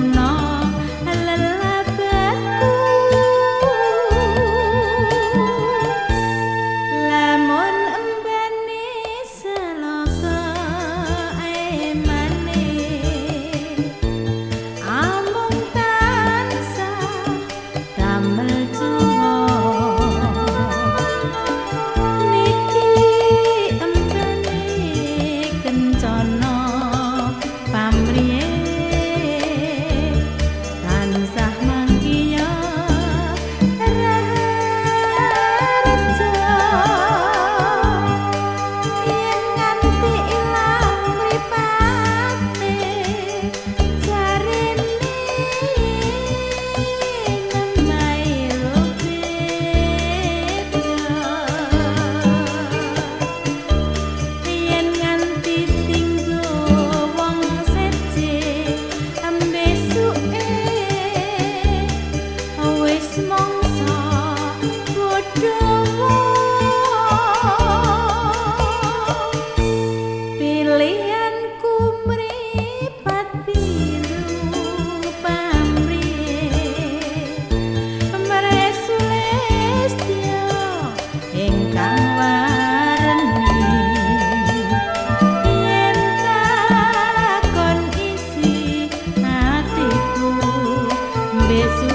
one. beso